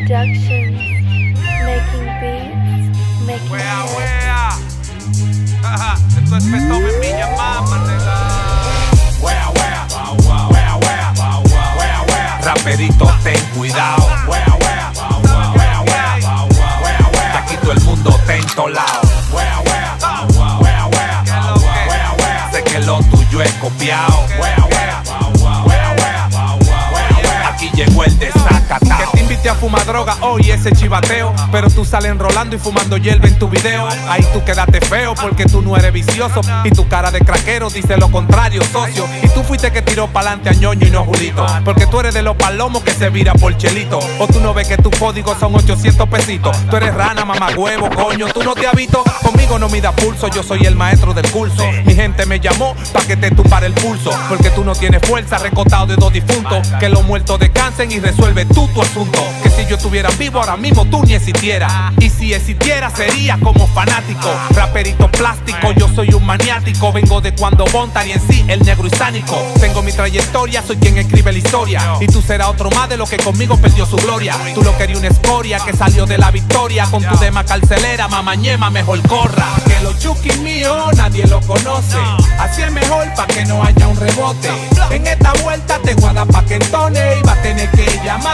Productions. Making beats, making Wea, hits. wea. Ajá, Esto es Beethoven en Villa Mama, nena. Wea, wea, wea, wea, wea, wea, wea. Raperito, ten cuidado. Wea, wea, wea, wea, wea, wea, Que wea. aquí todo el mundo está entolado. Wea, wea, wea, wea, wea, wea, wea. Sé que lo tuyo es copiado. Wea, wea, wea, wea, wea, wea, wea. Aquí llegó el desacatado. Te invité a droga hoy ese chivateo. Pero tú sales enrolando y fumando hierba en tu video. Ahí tú quedaste feo porque tú no eres vicioso. Y tu cara de craquero dice lo contrario, socio. Y tú fuiste que tiró pa'lante a ñoño y no Julito. Porque tú eres de los palomos que se vira por chelito. O tú no ves que tus códigos son 800 pesitos. Tú eres rana, mamá huevo, coño, tú no te has visto. Conmigo no mida pulso, yo soy el maestro del curso. Mi gente me llamó pa' que te tumbara el pulso. Porque tú no tienes fuerza, recotado de dos difuntos. Que los muertos descansen y resuelve tú tu asunto Que si yo estuviera vivo ahora mismo tú ni existieras. Y si existiera sería como fanático. Raperito plástico, yo soy un maniático. Vengo de cuando Bontar y en sí el negro hispánico. Tengo mi trayectoria, soy quien escribe la historia. Y tú serás otro más de lo que conmigo perdió su gloria. Tú lo querías una escoria que salió de la victoria. Con tu dema carcelera, mamañema, mejor corra. Que los chukis míos nadie lo conoce. Así es mejor pa' que no haya un rebote. En esta vuelta te guarda pa' que entone Y va a tener que llamarte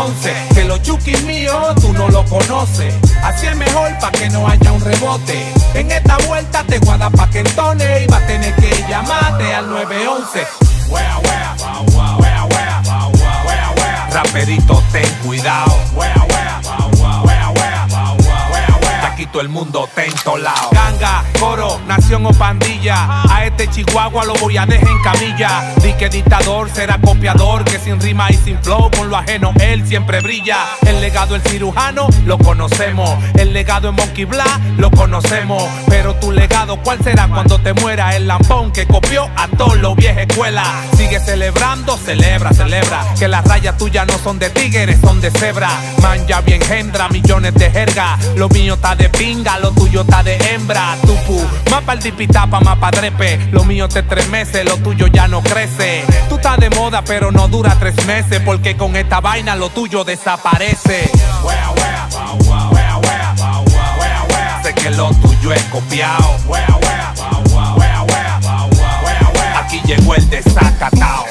911 Que los chukis míos tú no lo conoces Así es mejor pa' que no haya un rebote En esta vuelta te guarda pa' que entone Y va a tener que llamarte al 911 Wea, wea, wea, wea, wea, wea, wea. Raperito, ten cuidado. Todo el mundo está entolado. Ganga, coro, nación o pandilla. A este chihuahua lo voy a dejar en camilla. Di que dictador será copiador, que sin rima y sin flow, con lo ajeno él siempre brilla. El legado del cirujano lo conocemos. El legado en Monkey Black lo conocemos. Pero tu legado, ¿cuál será cuando te muera? El lampón que copió a todos los vieja escuela. Sigue celebrando, celebra, celebra. Que las rayas tuyas no son de tigres, son de cebra. Man, ya bien gendra, millones de jerga. Lo mío está de pinga, lo tuyo está de hembra. Tupu, mapa el dipitapa, mapa drepe. Lo mío te meses, lo tuyo ya no crece. Tú estás de moda, pero no dura tres meses. Porque con esta vaina lo tuyo desaparece. Sé que lo tuyo es copiado. Aquí llegó el desacatado.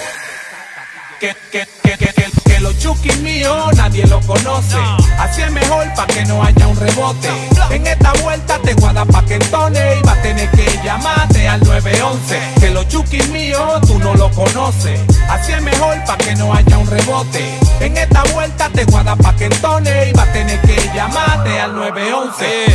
que, que, que, que, que, que los chukis míos nadie lo conoce. Así es mejor pa' que no haya un rebote. En esta vuelta te guarda pa' que entone y va a tener que llamarte al 911. Que los chukis míos tú no lo conoces. Así es mejor pa' que no haya un rebote. En esta vuelta te guarda pa' que entone y va a tener que llamarte al 911.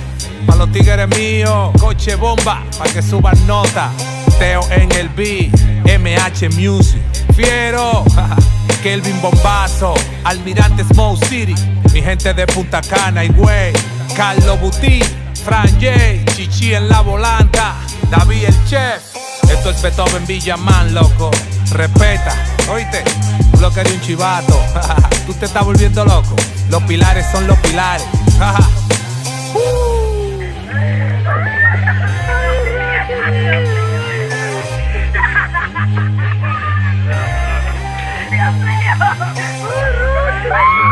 Pa' los tigres míos, coche bomba, pa' que suban nota. Teo en el beat, MH Music. Fiero, Kelvin Bombazo, Almirante Smoke City. Mi gente de Punta Cana y güey. Carlos Buti, Fran J, Chichi en la volanta. David el chef. Esto es Beethoven Villaman, loco. Respeta, oíste. Lo querías un chivato. Tú te estás volviendo loco. Los pilares son los pilares. Ruth! Ruth!